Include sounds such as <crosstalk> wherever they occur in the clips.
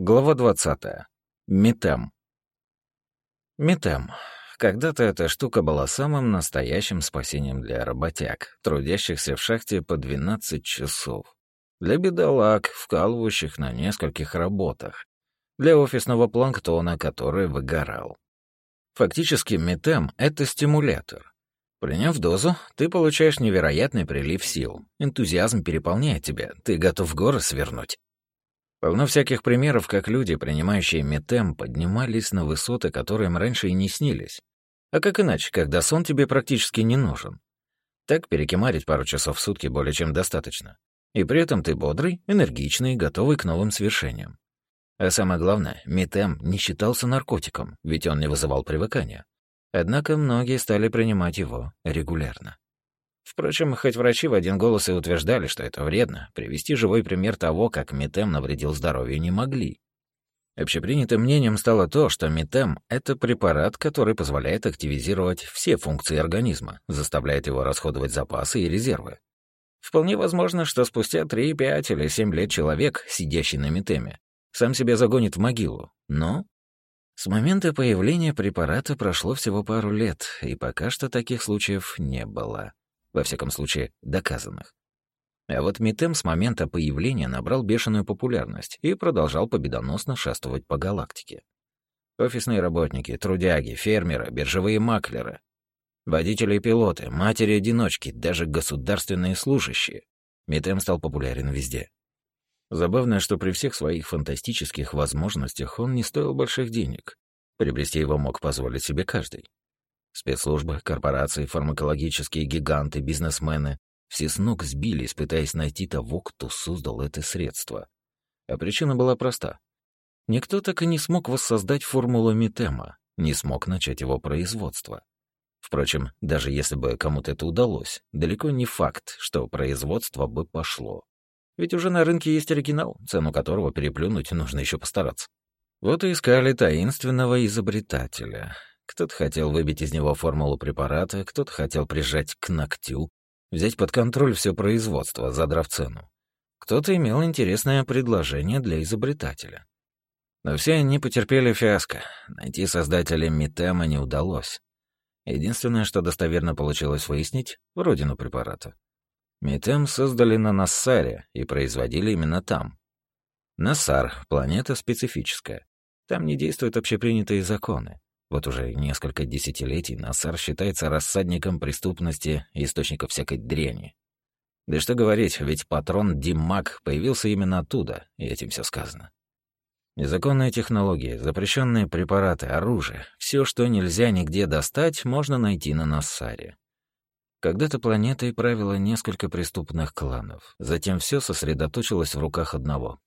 Глава 20. Метем. Метем. Когда-то эта штука была самым настоящим спасением для работяг, трудящихся в шахте по 12 часов. Для бедолаг, вкалывающих на нескольких работах. Для офисного планктона, который выгорал. Фактически метем — это стимулятор. Приняв дозу, ты получаешь невероятный прилив сил. Энтузиазм переполняет тебя, ты готов горы свернуть. Полно всяких примеров, как люди, принимающие метем, поднимались на высоты, которые им раньше и не снились. А как иначе, когда сон тебе практически не нужен? Так перекимарить пару часов в сутки более чем достаточно. И при этом ты бодрый, энергичный, готовый к новым свершениям. А самое главное, метем не считался наркотиком, ведь он не вызывал привыкания. Однако многие стали принимать его регулярно. Впрочем, хоть врачи в один голос и утверждали, что это вредно, привести живой пример того, как метем навредил здоровью, не могли. Общепринятым мнением стало то, что метем — это препарат, который позволяет активизировать все функции организма, заставляет его расходовать запасы и резервы. Вполне возможно, что спустя 3, 5 или 7 лет человек, сидящий на метеме, сам себя загонит в могилу. Но с момента появления препарата прошло всего пару лет, и пока что таких случаев не было во всяком случае, доказанных. А вот Митем с момента появления набрал бешеную популярность и продолжал победоносно шествовать по галактике. Офисные работники, трудяги, фермеры, биржевые маклеры, водители и пилоты, матери-одиночки, даже государственные служащие. Митем стал популярен везде. Забавно, что при всех своих фантастических возможностях он не стоил больших денег. Приобрести его мог позволить себе каждый. Спецслужбы, корпорации, фармакологические гиганты, бизнесмены — все с ног сбились, пытаясь найти того, кто создал это средство. А причина была проста. Никто так и не смог воссоздать формулу Митема, не смог начать его производство. Впрочем, даже если бы кому-то это удалось, далеко не факт, что производство бы пошло. Ведь уже на рынке есть оригинал, цену которого переплюнуть нужно еще постараться. Вот и искали таинственного изобретателя. Кто-то хотел выбить из него формулу препарата, кто-то хотел прижать к ногтю, взять под контроль все производство, задрав цену. Кто-то имел интересное предложение для изобретателя. Но все они потерпели фиаско. Найти создателя Митема не удалось. Единственное, что достоверно получилось выяснить — родину препарата. Митем создали на Нассаре и производили именно там. Нассар — планета специфическая. Там не действуют общепринятые законы. Вот уже несколько десятилетий Насар считается рассадником преступности и источником всякой дряни. Да что говорить, ведь патрон Диммак появился именно оттуда, и этим все сказано. Незаконные технологии, запрещенные препараты, оружие — все, что нельзя нигде достать, можно найти на Нассаре. Когда-то планетой правило несколько преступных кланов, затем все сосредоточилось в руках одного.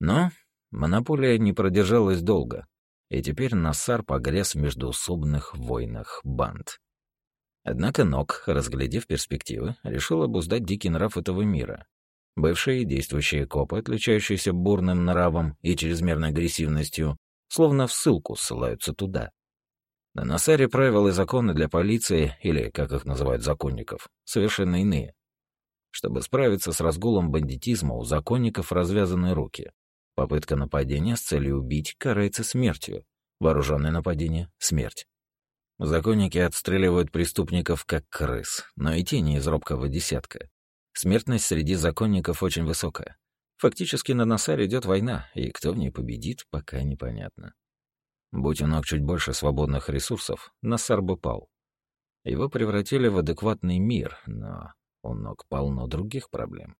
Но монополия не продержалась долго и теперь Нассар погряз в междуусобных войнах банд. Однако Нок, разглядев перспективы, решил обуздать дикий нрав этого мира. Бывшие и действующие копы, отличающиеся бурным нравом и чрезмерной агрессивностью, словно в ссылку ссылаются туда. На Насаре правила и законы для полиции, или, как их называют законников, совершенно иные. Чтобы справиться с разгулом бандитизма, у законников развязаны руки. Попытка нападения с целью убить карается смертью. Вооруженное нападение — смерть. Законники отстреливают преступников как крыс, но и те не из робкого десятка. Смертность среди законников очень высокая. Фактически на Насаре идет война, и кто в ней победит, пока непонятно. Будь у ног чуть больше свободных ресурсов, Насар бы пал. Его превратили в адекватный мир, но у ног полно других проблем.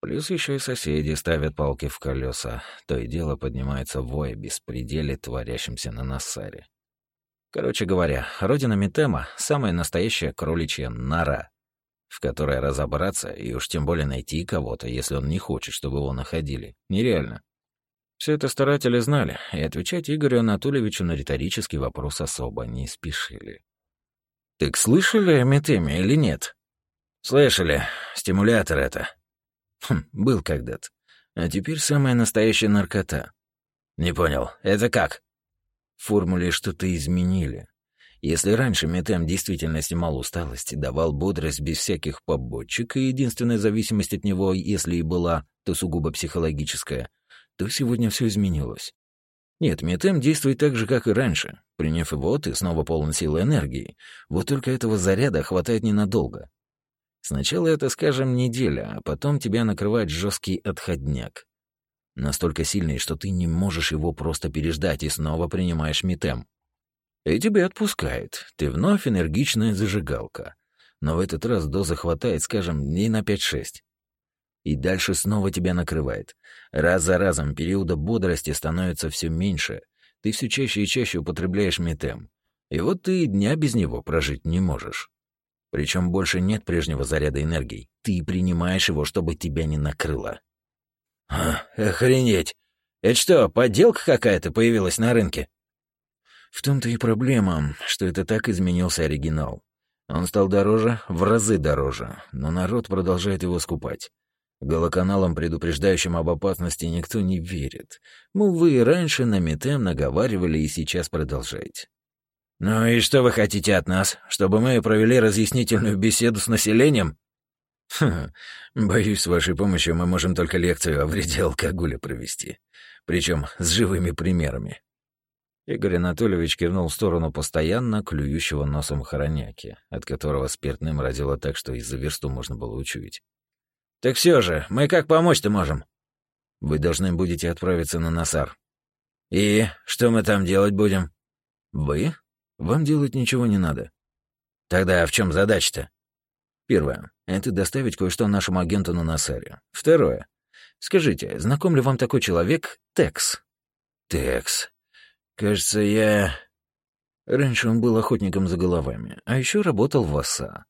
Плюс еще и соседи ставят палки в колеса. То и дело поднимается вой беспределе, творящимся на Нассаре. Короче говоря, родина Митема — самая настоящая кроличья нора, в которой разобраться и уж тем более найти кого-то, если он не хочет, чтобы его находили, нереально. Все это старатели знали, и отвечать Игорю Анатольевичу на риторический вопрос особо не спешили. «Так слышали о Метеме или нет?» «Слышали. Стимулятор это», Хм, был когда-то. А теперь самая настоящая наркота. Не понял, это как? В формуле что-то изменили. Если раньше метем действительно снимал усталость давал бодрость без всяких побочек, и единственная зависимость от него, если и была, то сугубо психологическая, то сегодня все изменилось. Нет, метем действует так же, как и раньше. Приняв его, ты снова полон силы энергии. Вот только этого заряда хватает ненадолго. Сначала это, скажем, неделя, а потом тебя накрывает жесткий отходняк. Настолько сильный, что ты не можешь его просто переждать и снова принимаешь метем. И тебя отпускает. Ты вновь энергичная зажигалка. Но в этот раз доза хватает, скажем, дней на 5-6 и дальше снова тебя накрывает. Раз за разом периода бодрости становится все меньше. Ты все чаще и чаще употребляешь метем. И вот ты дня без него прожить не можешь. Причем больше нет прежнего заряда энергии. Ты принимаешь его, чтобы тебя не накрыло. А, охренеть! Это что, подделка какая-то появилась на рынке? В том-то и проблема, что это так изменился оригинал. Он стал дороже, в разы дороже, но народ продолжает его скупать. Голоканалам, предупреждающим об опасности, никто не верит. Мол, вы и раньше на Метем наговаривали и сейчас продолжаете. «Ну и что вы хотите от нас? Чтобы мы провели разъяснительную беседу с населением?» «Хм, боюсь, с вашей помощью мы можем только лекцию о вреде алкоголя провести. Причем с живыми примерами». Игорь Анатольевич кивнул в сторону постоянно клюющего носом хороняки, от которого спиртным разило так, что из-за версту можно было учуять. Так все же, мы как помочь-то можем? Вы должны будете отправиться на Насар. И что мы там делать будем? Вы? Вам делать ничего не надо. Тогда в чем задача-то? Первое — это доставить кое-что нашему агенту на Насаре. Второе. Скажите, знаком ли вам такой человек Текс? Текс. Кажется, я... Раньше он был охотником за головами, а еще работал в ОСА.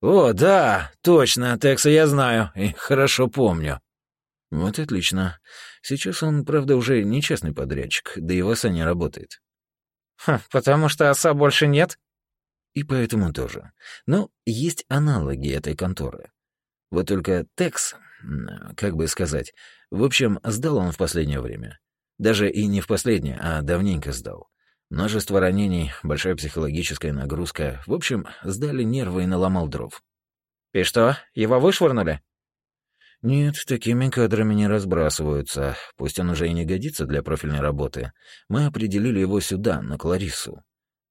«О, да, точно, Текса я знаю и хорошо помню». «Вот отлично. Сейчас он, правда, уже не частный подрядчик, да и в ОСА не работает». Ха, «Потому что ОСА больше нет?» «И поэтому тоже. Но есть аналоги этой конторы. Вот только Текс, как бы сказать, в общем, сдал он в последнее время. Даже и не в последнее, а давненько сдал. Множество ранений, большая психологическая нагрузка. В общем, сдали нервы и наломал дров. «И что, его вышвырнули?» «Нет, такими кадрами не разбрасываются. Пусть он уже и не годится для профильной работы. Мы определили его сюда, на Кларису.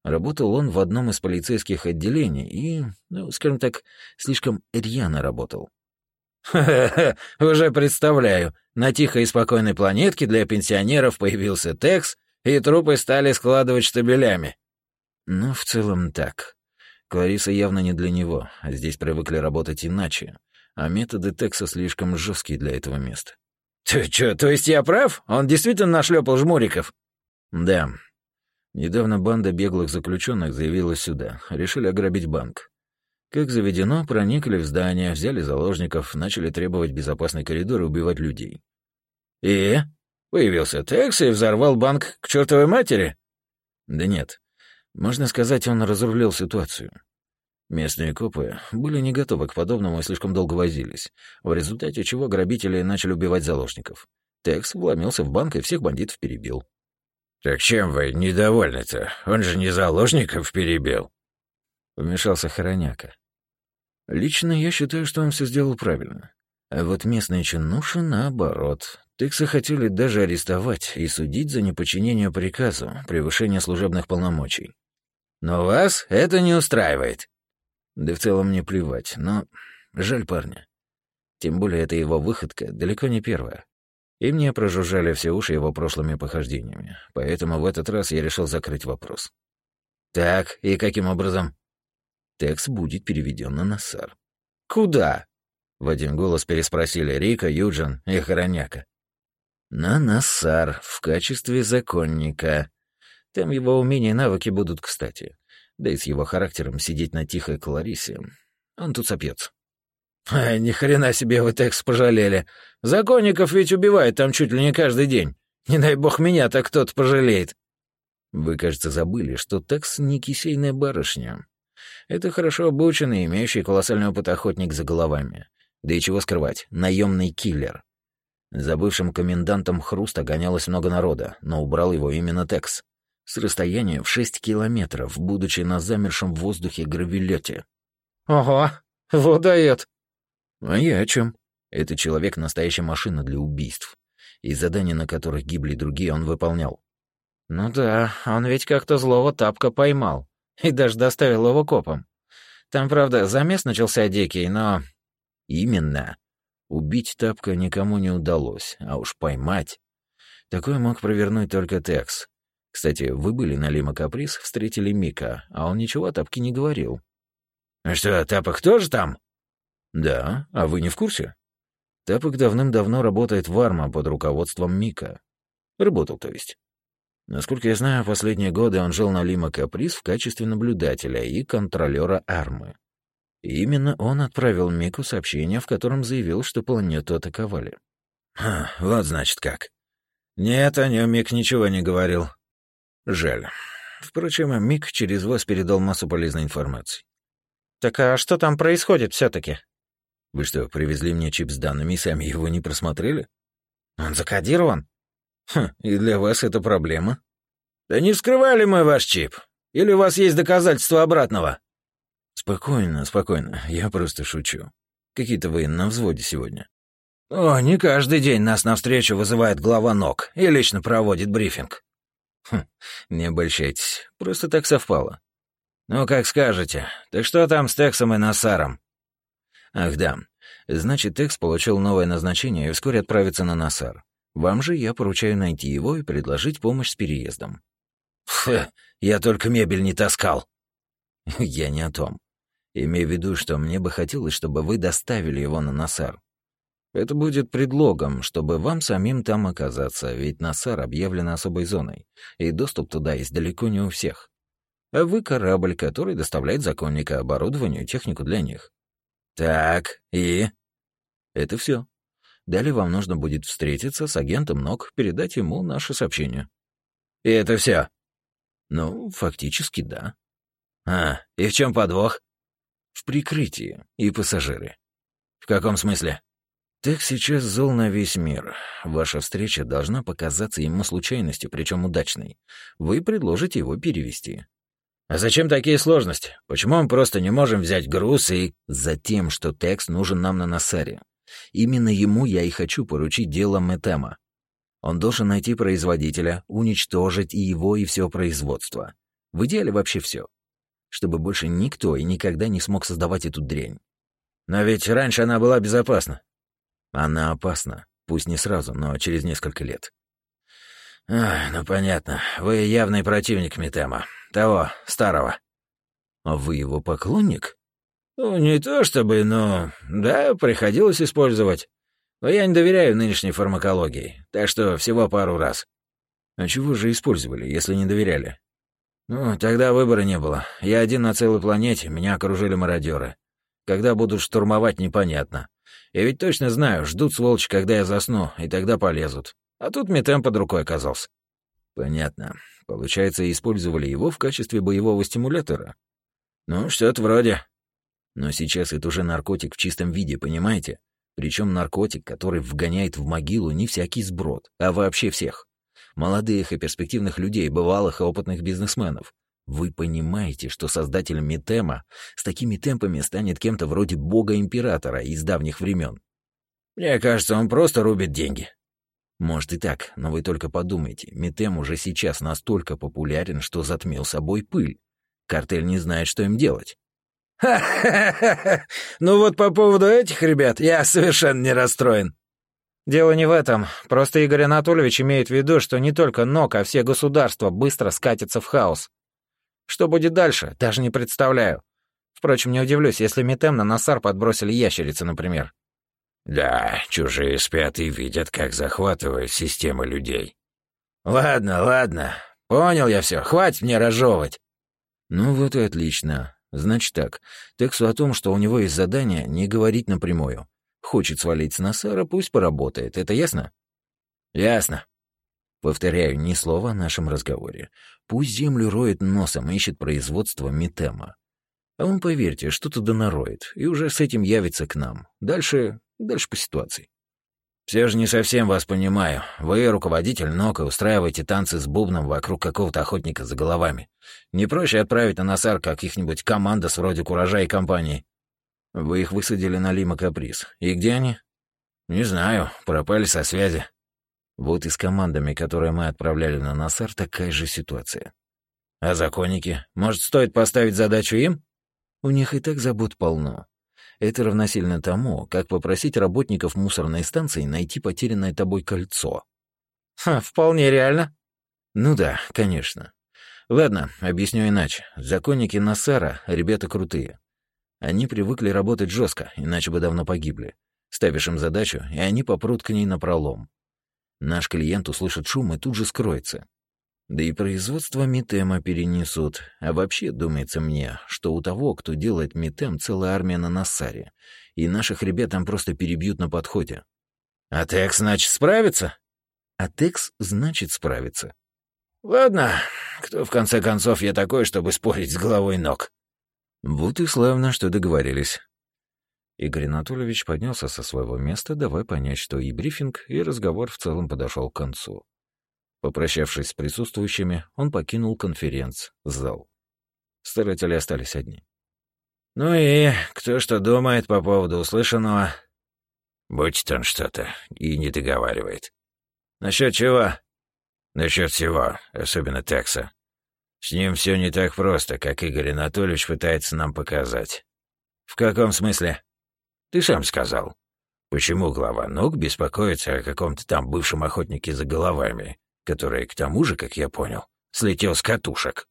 Работал он в одном из полицейских отделений и, ну, скажем так, слишком рьяно работал. «Ха-ха-ха, уже представляю. На тихой и спокойной планетке для пенсионеров появился Текс, и трупы стали складывать штабелями. Ну, в целом так. Клариса явно не для него, здесь привыкли работать иначе, а методы Текса слишком жесткие для этого места. Ты чё, то есть я прав? Он действительно нашлепал жмуриков? Да. Недавно банда беглых заключенных заявилась сюда, решили ограбить банк. Как заведено, проникли в здание, взяли заложников, начали требовать безопасный коридор и убивать людей. И? Появился Текс и взорвал банк к чертовой матери? Да нет. Можно сказать, он разрулил ситуацию. Местные копы были не готовы к подобному и слишком долго возились, в результате чего грабители начали убивать заложников. Текс вломился в банк и всех бандитов перебил. «Так чем вы недовольны-то? Он же не заложников перебил!» Вмешался Хороняка. «Лично я считаю, что он все сделал правильно. А вот местные чинуши наоборот. Тыкса хотели даже арестовать и судить за неподчинение приказу, превышение служебных полномочий. Но вас это не устраивает. Да в целом мне плевать, но жаль парня. Тем более эта его выходка далеко не первая. И мне прожужжали все уши его прошлыми похождениями, поэтому в этот раз я решил закрыть вопрос. Так, и каким образом? Текст будет переведен на Нассар. Куда? В один голос переспросили Рика, Юджин и Хороняка. На Нассар в качестве законника. Там его умения и навыки будут кстати. Да и с его характером сидеть на тихой Кларисе. Он тут сопьется. А, ни хрена себе вы текст пожалели. Законников ведь убивают там чуть ли не каждый день. Не дай бог меня так кто-то пожалеет. Вы, кажется, забыли, что Текс не кисейная барышня. Это хорошо обученный, имеющий колоссальный опыт охотник за головами. Да и чего скрывать, наемный киллер. За бывшим комендантом Хруста гонялось много народа, но убрал его именно Текс. С расстояния в шесть километров, будучи на замершем в воздухе гравелете. «Ого, вот дает!» «А я о чем? Это человек — настоящая машина для убийств. и задания, на которых гибли другие, он выполнял. Ну да, он ведь как-то злого тапка поймал и даже доставил его копам. Там, правда, замес начался дикий, но... Именно. Убить тапка никому не удалось, а уж поймать... Такое мог провернуть только Текс. Кстати, вы были на Лима Каприз, встретили Мика, а он ничего о тапке не говорил. «А что, Тапок тоже там?» «Да, а вы не в курсе?» Тапок давным-давно работает в Арма под руководством Мика. Работал, то есть. Насколько я знаю, последние годы он жил на Лима Каприз в качестве наблюдателя и контролера Армы. И именно он отправил Мику сообщение, в котором заявил, что планету атаковали. Ха, вот значит как. Нет, о нем Мик ничего не говорил. Жаль. Впрочем, Мик через вас передал массу полезной информации. Так а что там происходит все таки Вы что, привезли мне чип с данными и сами его не просмотрели? Он закодирован? Хм, и для вас это проблема? Да не вскрывали мы ваш чип. Или у вас есть доказательства обратного? Спокойно, спокойно. Я просто шучу. Какие-то вы на взводе сегодня. О, не каждый день нас навстречу вызывает глава НОК и лично проводит брифинг. Хм, не обольщайтесь. Просто так совпало. Ну, как скажете. Так что там с Тексом и Насаром? Ах да. Значит, Текс получил новое назначение и вскоре отправится на Насар. Вам же я поручаю найти его и предложить помощь с переездом». «Фу, я только мебель не таскал». <laughs> «Я не о том. Имею в виду, что мне бы хотелось, чтобы вы доставили его на Насар. Это будет предлогом, чтобы вам самим там оказаться, ведь Насар объявлен особой зоной, и доступ туда есть далеко не у всех. А вы корабль, который доставляет законника оборудование и технику для них. Так, и? Это все. Далее вам нужно будет встретиться с агентом НОК, передать ему наше сообщение. И это все? Ну, фактически да. А, и в чем подвох? В прикрытии и пассажиры. В каком смысле? Так сейчас зол на весь мир. Ваша встреча должна показаться ему случайностью, причем удачной. Вы предложите его перевести. А зачем такие сложности? Почему мы просто не можем взять груз и... Затем, что текст нужен нам на Насаре. Именно ему я и хочу поручить дело Метема. Он должен найти производителя, уничтожить и его, и все производство. В идеале вообще все. Чтобы больше никто и никогда не смог создавать эту дрянь. Но ведь раньше она была безопасна. Она опасна. Пусть не сразу, но через несколько лет. Ах, ну понятно. Вы явный противник Метема. Того, старого. А вы его поклонник? Ну, не то чтобы, но... Да, приходилось использовать. Но я не доверяю нынешней фармакологии, так что всего пару раз. А чего же использовали, если не доверяли? Ну, тогда выбора не было. Я один на целой планете, меня окружили мародеры. Когда будут штурмовать, непонятно. Я ведь точно знаю, ждут сволочи, когда я засну, и тогда полезут. А тут Метем под рукой оказался. Понятно. Получается, использовали его в качестве боевого стимулятора? Ну, что-то вроде. Но сейчас это уже наркотик в чистом виде, понимаете? Причем наркотик, который вгоняет в могилу не всякий сброд, а вообще всех. Молодых и перспективных людей, бывалых и опытных бизнесменов. Вы понимаете, что создатель Метема с такими темпами станет кем-то вроде бога-императора из давних времен? Мне кажется, он просто рубит деньги. Может и так, но вы только подумайте, Метем уже сейчас настолько популярен, что затмил собой пыль. Картель не знает, что им делать. Ха-ха-ха! Ну вот по поводу этих ребят я совершенно не расстроен. Дело не в этом. Просто Игорь Анатольевич имеет в виду, что не только НОК, а все государства быстро скатятся в хаос. Что будет дальше, даже не представляю. Впрочем, не удивлюсь, если Метем на Насар подбросили ящерицы, например. Да, чужие спят и видят, как захватывают системы людей. Ладно, ладно. Понял я все. Хватит мне разжевывать. Ну вот и отлично. Значит так, Тексу о том, что у него есть задание, не говорить напрямую. Хочет свалить с Насара, пусть поработает. Это ясно? Ясно. Повторяю, ни слова о нашем разговоре. Пусть землю роет носом, ищет производство Митема. А он, поверьте, что-то донароет, и уже с этим явится к нам. Дальше... дальше по ситуации. Все же не совсем вас понимаю. Вы руководитель НОК и устраиваете танцы с бубном вокруг какого-то охотника за головами. Не проще отправить на Насар каких-нибудь командос вроде Куража и компании. Вы их высадили на Лима Каприз. И где они? Не знаю, пропали со связи. Вот и с командами, которые мы отправляли на Насар, такая же ситуация. А законники? Может, стоит поставить задачу им? У них и так забот полно. Это равносильно тому, как попросить работников мусорной станции найти потерянное тобой кольцо. Ха, вполне реально. Ну да, конечно. Ладно, объясню иначе. Законники Насара — ребята крутые. Они привыкли работать жестко, иначе бы давно погибли. Ставишь им задачу, и они попрут к ней напролом. Наш клиент услышит шум и тут же скроется. Да и производство метема перенесут. А вообще, думается мне, что у того, кто делает метем, целая армия на Нассаре. И наших ребят там просто перебьют на подходе. А Текс, значит, справится? А Текс, значит, справится. Ладно, кто в конце концов я такой, чтобы спорить с головой ног? Вот и славно, что договорились. Игорь Анатольевич поднялся со своего места, давая понять, что и брифинг, и разговор в целом подошел к концу. Попрощавшись с присутствующими, он покинул конференц-зал. Старатели остались одни. «Ну и кто что думает по поводу услышанного?» «Будь он что-то и не договаривает». «Насчет чего?» «Насчет всего, особенно Текса. С ним все не так просто, как Игорь Анатольевич пытается нам показать». «В каком смысле?» Ты сам сказал. Почему глава ног беспокоится о каком-то там бывшем охотнике за головами, который, к тому же, как я понял, слетел с катушек?